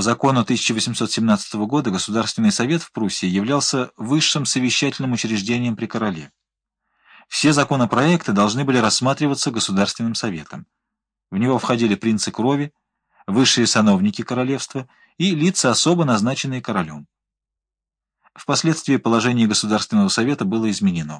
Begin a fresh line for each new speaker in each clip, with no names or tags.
По закону 1817 года Государственный совет в Пруссии являлся высшим совещательным учреждением при короле. Все законопроекты должны были рассматриваться Государственным советом. В него входили принцы крови, высшие сановники королевства и лица, особо назначенные королем. Впоследствии положение Государственного совета было изменено.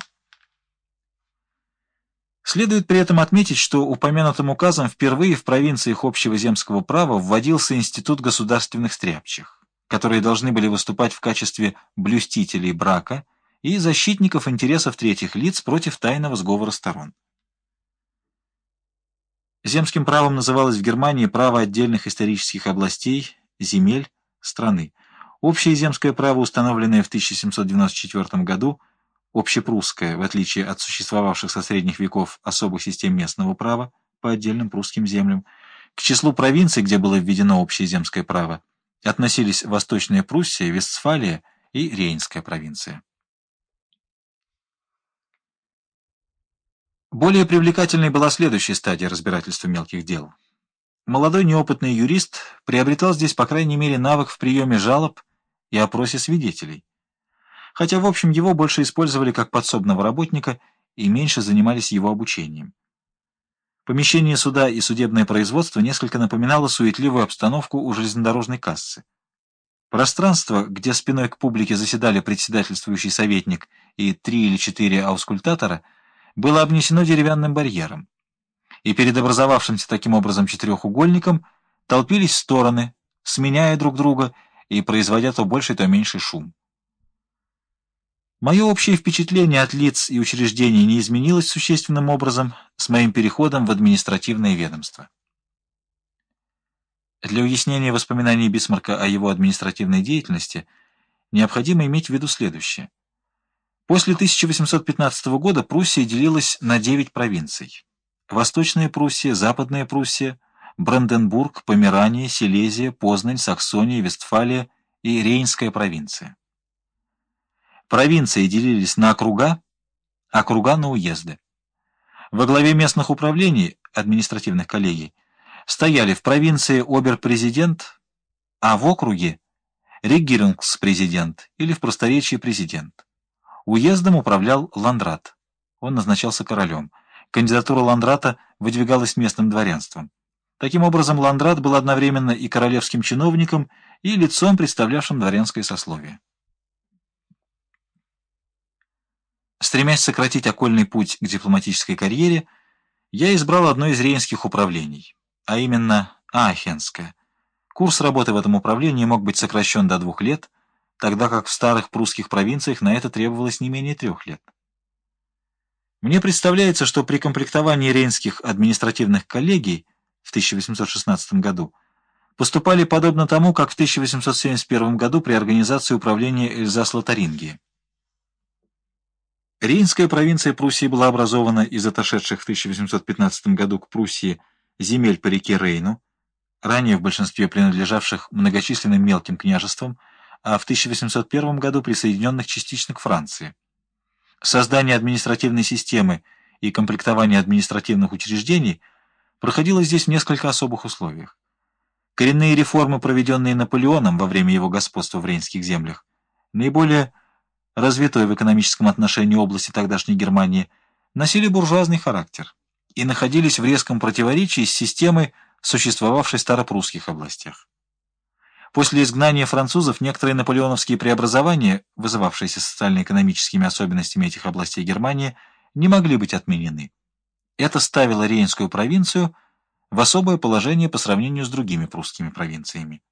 Следует при этом отметить, что упомянутым указом впервые в провинциях общего земского права вводился институт государственных стряпчих, которые должны были выступать в качестве блюстителей брака и защитников интересов третьих лиц против тайного сговора сторон. Земским правом называлось в Германии право отдельных исторических областей, земель, страны. Общее земское право, установленное в 1794 году, общепрусское, в отличие от существовавших со средних веков особых систем местного права по отдельным прусским землям, к числу провинций, где было введено общее земское право, относились Восточная Пруссия, Вестфалия и Рейнская провинция. Более привлекательной была следующая стадия разбирательства мелких дел. Молодой неопытный юрист приобретал здесь, по крайней мере, навык в приеме жалоб и опросе свидетелей хотя, в общем, его больше использовали как подсобного работника и меньше занимались его обучением. Помещение суда и судебное производство несколько напоминало суетливую обстановку у железнодорожной кассы. Пространство, где спиной к публике заседали председательствующий советник и три или четыре аускультатора, было обнесено деревянным барьером. И перед образовавшимся таким образом четырехугольником толпились стороны, сменяя друг друга и производя то больший, то меньший шум. Мое общее впечатление от лиц и учреждений не изменилось существенным образом с моим переходом в административное ведомство. Для уяснения воспоминаний Бисмарка о его административной деятельности необходимо иметь в виду следующее. После 1815 года Пруссия делилась на 9 провинций. Восточная Пруссия, Западная Пруссия, Бранденбург, Померания, Силезия, Познань, Саксония, Вестфалия и Рейнская провинция. Провинции делились на округа, округа на уезды. Во главе местных управлений, административных коллегий, стояли в провинции обер-президент, а в округе регирунгс-президент или в просторечии президент. Уездом управлял Ландрат. Он назначался королем. Кандидатура Ландрата выдвигалась местным дворянством. Таким образом, Ландрат был одновременно и королевским чиновником, и лицом, представлявшим дворянское сословие. Стремясь сократить окольный путь к дипломатической карьере, я избрал одно из рейнских управлений, а именно Аахенское. Курс работы в этом управлении мог быть сокращен до двух лет, тогда как в старых прусских провинциях на это требовалось не менее трех лет. Мне представляется, что при комплектовании рейнских административных коллегий в 1816 году поступали подобно тому, как в 1871 году при организации управления Эльзас-Лотарингии. Рейнская провинция Пруссии была образована из отошедших в 1815 году к Пруссии земель по реке Рейну, ранее в большинстве принадлежавших многочисленным мелким княжествам, а в 1801 году присоединенных частично к Франции. Создание административной системы и комплектование административных учреждений проходило здесь в несколько особых условиях. Коренные реформы, проведенные Наполеоном во время его господства в рейнских землях, наиболее развитой в экономическом отношении области тогдашней Германии, носили буржуазный характер и находились в резком противоречии с системой, существовавшей в старопрусских областях. После изгнания французов некоторые наполеоновские преобразования, вызывавшиеся социально-экономическими особенностями этих областей Германии, не могли быть отменены. Это ставило Рейнскую провинцию в особое положение по сравнению с другими прусскими провинциями.